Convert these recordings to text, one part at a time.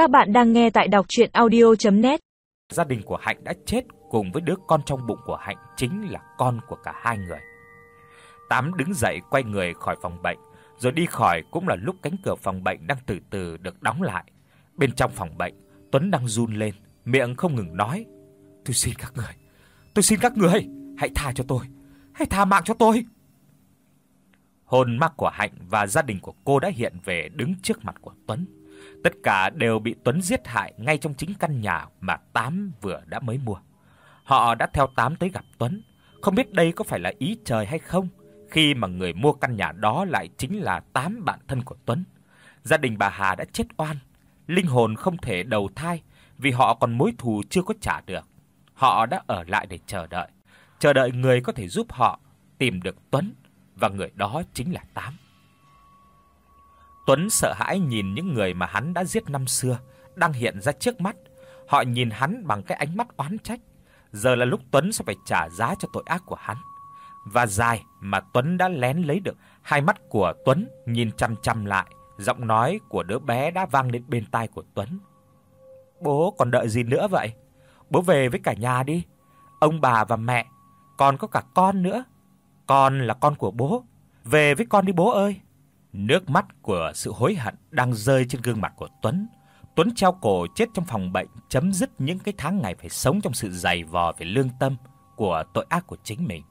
Các bạn đang nghe tại đọc audio net Gia đình của Hạnh đã chết cùng với đứa con trong bụng của Hạnh chính là con của cả hai người. Tám đứng dậy quay người khỏi phòng bệnh, rồi đi khỏi cũng là lúc cánh cửa phòng bệnh đang từ từ được đóng lại. Bên trong phòng bệnh, Tuấn đang run lên, miệng không ngừng nói: "Tôi xin các người, tôi xin các người, hãy tha cho tôi, hãy tha mạng cho tôi." Hồn ma của Hạnh và gia đình của cô đã hiện về đứng trước mặt của Tuấn. Tất cả đều bị Tuấn giết hại ngay trong chính căn nhà mà Tám vừa đã mới mua. Họ đã theo Tám tới gặp Tuấn, không biết đây có phải là ý trời hay không, khi mà người mua căn nhà đó lại chính là Tám bạn thân của Tuấn. Gia đình bà Hà đã chết oan, linh hồn không thể đầu thai vì họ còn mối thù chưa có trả được. Họ đã ở lại để chờ đợi, chờ đợi người có thể giúp họ tìm được Tuấn và người đó chính là Tám. Tuấn sợ hãi nhìn những người mà hắn đã giết năm xưa đang hiện ra trước mắt. Họ nhìn hắn bằng cái ánh mắt oán trách. Giờ là lúc Tuấn sẽ phải trả giá cho tội ác của hắn. Và dài mà Tuấn đã lén lấy được, hai mắt của Tuấn nhìn chằm chằm lại, giọng nói của đứa bé đã vang lên bên tai của Tuấn. "Bố còn đợi gì nữa vậy? Bố về với cả nhà đi. Ông bà và mẹ, còn có cả con nữa. Con là con của bố. Về với con đi bố ơi." Nước mắt của sự hối hận đang rơi trên gương mặt của Tuấn. Tuấn treo cổ chết trong phòng bệnh, chấm dứt những cái tháng ngày phải sống trong sự dày vò về lương tâm của tội ác của chính mình.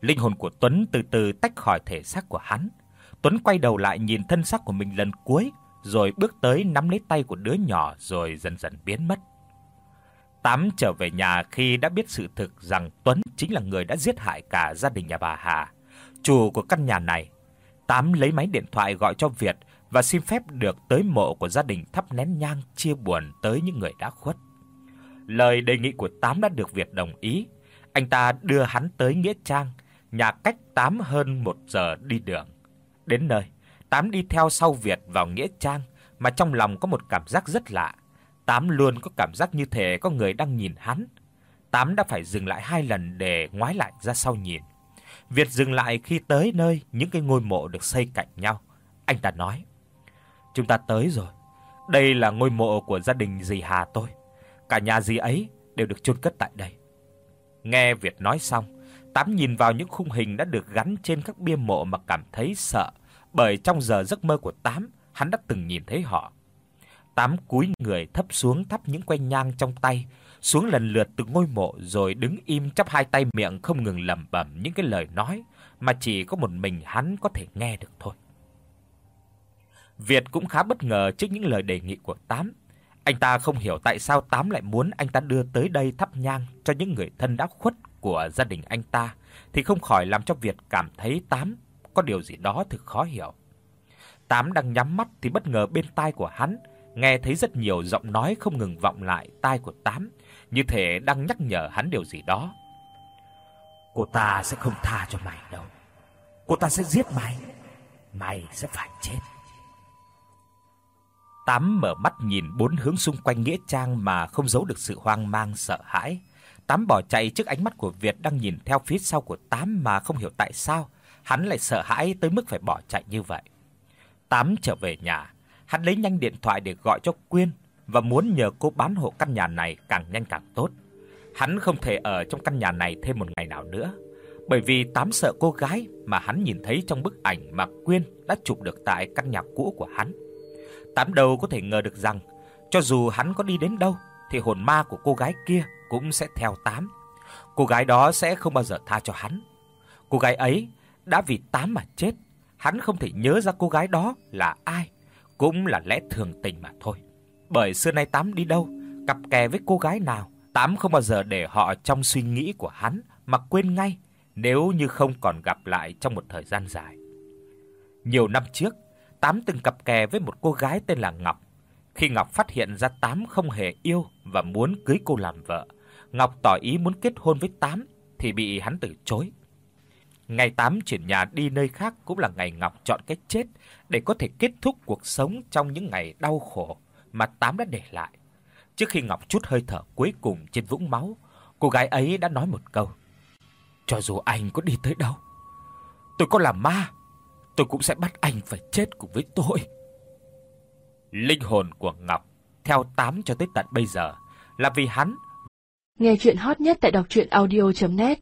Linh hồn của Tuấn từ từ tách khỏi thể xác của hắn. Tuấn quay đầu lại nhìn thân xác của mình lần cuối, rồi bước tới nắm lấy tay của đứa nhỏ rồi dần dần biến mất. Tám trở về nhà khi đã biết sự thực rằng Tuấn chính là người đã giết hại cả gia đình nhà bà Hà, chủ của căn nhà này Tám lấy máy điện thoại gọi cho Việt và xin phép được tới mộ của gia đình thắp nén nhang chia buồn tới những người đã khuất. Lời đề nghị của Tám đã được Việt đồng ý. Anh ta đưa hắn tới nghĩa trang, nhà cách Tám hơn một giờ đi đường. Đến nơi, Tám đi theo sau Việt vào nghĩa trang mà trong lòng có một cảm giác rất lạ. Tám luôn có cảm giác như thể có người đang nhìn hắn. Tám đã phải dừng lại hai lần để ngoái lại ra sau nhìn. Việt dừng lại khi tới nơi những cái ngôi mộ được xây cạnh nhau. Anh ta nói: "Chúng ta tới rồi. Đây là ngôi mộ của gia đình dì Hà tôi. Cả nhà dì ấy đều được chôn cất tại đây." Nghe Việt nói xong, Tám nhìn vào những khung hình đã được gắn trên các bia mộ mà cảm thấy sợ, bởi trong giờ giấc mơ của Tám, hắn đã từng nhìn thấy họ. Tám cúi người thấp xuống thắp những que nhang trong tay, xuống lần lượt từ ngôi mộ rồi đứng im chắp hai tay miệng không ngừng lẩm bẩm những cái lời nói mà chỉ có một mình hắn có thể nghe được thôi. Việt cũng khá bất ngờ trước những lời đề nghị của Tám. Anh ta không hiểu tại sao Tám lại muốn anh ta đưa tới đây thắp nhang cho những người thân đã khuất của gia đình anh ta, thì không khỏi làm cho Việt cảm thấy Tám có điều gì đó thực khó hiểu. Tám đang nhắm mắt thì bất ngờ bên tai của hắn nghe thấy rất nhiều giọng nói không ngừng vọng lại tai của Tám, như thể đang nhắc nhở hắn điều gì đó. Cô ta sẽ không tha cho mày đâu. Cô ta sẽ giết mày. Mày sẽ phải chết. Tám mở mắt nhìn bốn hướng xung quanh nghĩa trang mà không giấu được sự hoang mang sợ hãi. Tám bỏ chạy trước ánh mắt của Việt đang nhìn theo phía sau của Tám mà không hiểu tại sao hắn lại sợ hãi tới mức phải bỏ chạy như vậy. Tám trở về nhà, hắn lấy nhanh điện thoại để gọi cho Quyên và muốn nhờ cô bán hộ căn nhà này càng nhanh càng tốt. Hắn không thể ở trong căn nhà này thêm một ngày nào nữa, bởi vì tám sợ cô gái mà hắn nhìn thấy trong bức ảnh mà Quyên đã chụp được tại căn nhà cũ của hắn. Tám đâu có thể ngờ được rằng cho dù hắn có đi đến đâu thì hồn ma của cô gái kia cũng sẽ theo Tám. Cô gái đó sẽ không bao giờ tha cho hắn. Cô gái ấy đã vì Tám mà chết, hắn không thể nhớ ra cô gái đó là ai, cũng là lẽ thường tình mà thôi bởi xưa nay Tám đi đâu, cặp kè với cô gái nào, Tám không bao giờ để họ trong suy nghĩ của hắn mà quên ngay nếu như không còn gặp lại trong một thời gian dài. Nhiều năm trước, Tám từng cặp kè với một cô gái tên là Ngọc. Khi Ngọc phát hiện ra Tám không hề yêu và muốn cưới cô làm vợ, Ngọc tỏ ý muốn kết hôn với Tám thì bị hắn từ chối. Ngày Tám chuyển nhà đi nơi khác cũng là ngày Ngọc chọn cái chết để có thể kết thúc cuộc sống trong những ngày đau khổ mà Tám đã để lại. Trước khi Ngọc chút hơi thở cuối cùng trên vũng máu, cô gái ấy đã nói một câu: "Cho dù anh có đi tới đâu, tôi có là ma, tôi cũng sẽ bắt anh phải chết cùng với tôi." Linh hồn của Ngọc theo Tám cho tới tận bây giờ là vì hắn. Nghe truyện hot nhất tại doctruyenaudio.net